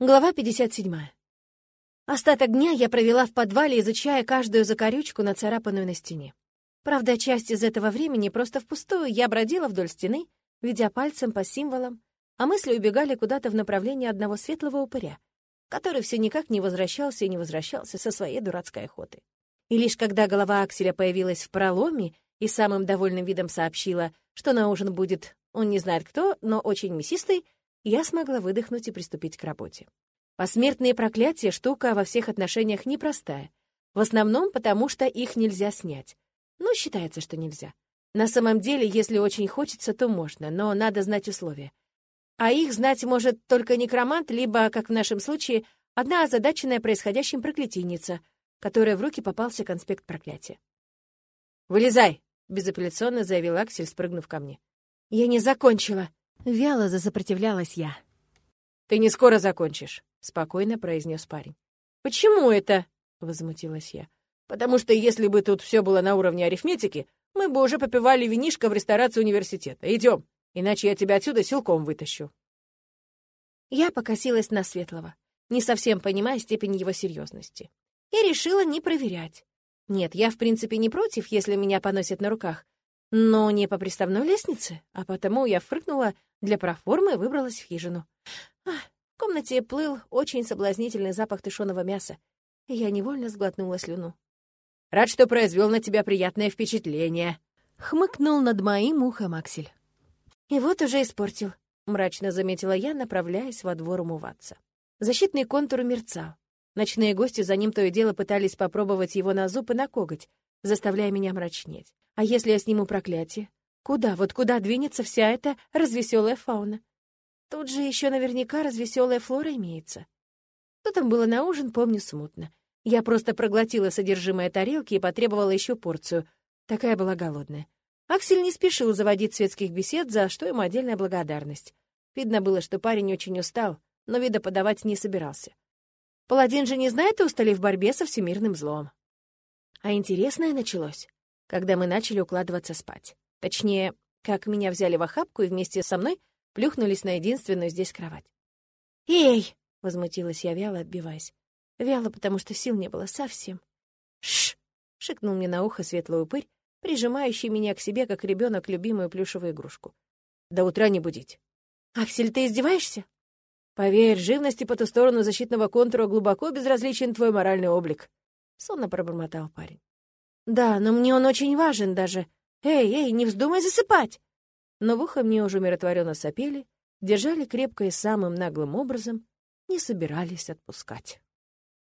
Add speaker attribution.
Speaker 1: Глава 57. Остаток дня я провела в подвале, изучая каждую закорючку, нацарапанную на стене. Правда, часть из этого времени просто впустую я бродила вдоль стены, ведя пальцем по символам, а мысли убегали куда-то в направлении одного светлого упыря, который все никак не возвращался и не возвращался со своей дурацкой охоты. И лишь когда голова Акселя появилась в проломе и самым довольным видом сообщила, что на ужин будет он не знает кто, но очень мясистый, я смогла выдохнуть и приступить к работе. Посмертные проклятия — штука во всех отношениях непростая. В основном потому, что их нельзя снять. Ну, считается, что нельзя. На самом деле, если очень хочется, то можно, но надо знать условия. А их знать может только некромант, либо, как в нашем случае, одна озадаченная происходящим проклятийница, которая в руки попался конспект проклятия. «Вылезай!» — безапелляционно заявил Аксель, спрыгнув ко мне. «Я не закончила!» Вяло засопротивлялась я. «Ты не скоро закончишь», — спокойно произнес парень. «Почему это?» — возмутилась я. «Потому что если бы тут все было на уровне арифметики, мы бы уже попивали винишко в ресторации университета. Идем, иначе я тебя отсюда силком вытащу». Я покосилась на Светлого, не совсем понимая степень его серьезности, и решила не проверять. Нет, я, в принципе, не против, если меня поносят на руках, но не по приставной лестнице, а потому я фыркнула для проформы и выбралась в хижину. Ах, в комнате плыл очень соблазнительный запах тушеного мяса, и я невольно сглотнула слюну. «Рад, что произвел на тебя приятное впечатление», — хмыкнул над моим ухом Аксель. «И вот уже испортил», — мрачно заметила я, направляясь во двор умываться. Защитный контур мерцал. Ночные гости за ним то и дело пытались попробовать его на зуб и на коготь, заставляя меня мрачнеть. А если я сниму проклятие? Куда, вот куда двинется вся эта развеселая фауна? Тут же еще наверняка развеселая флора имеется. Что там было на ужин, помню смутно. Я просто проглотила содержимое тарелки и потребовала еще порцию. Такая была голодная. Аксель не спешил заводить светских бесед, за что ему отдельная благодарность. Видно было, что парень очень устал, но вида подавать не собирался. Паладин же не знает устали в борьбе со всемирным злом. А интересное началось когда мы начали укладываться спать. Точнее, как меня взяли в охапку и вместе со мной плюхнулись на единственную здесь кровать. «Эй!» — возмутилась я, вяло отбиваясь. Вяло, потому что сил не было совсем. «Шш!» — шикнул мне на ухо светлый упырь, прижимающий меня к себе, как ребенок любимую плюшевую игрушку. «До утра не будить». «Аксель, ты издеваешься?» «Поверь, живности по ту сторону защитного контура глубоко безразличен твой моральный облик», — сонно пробормотал парень. «Да, но мне он очень важен даже. Эй, эй, не вздумай засыпать!» Но в ухо мне уже умиротворенно сопели, держали крепко и самым наглым образом, не собирались отпускать.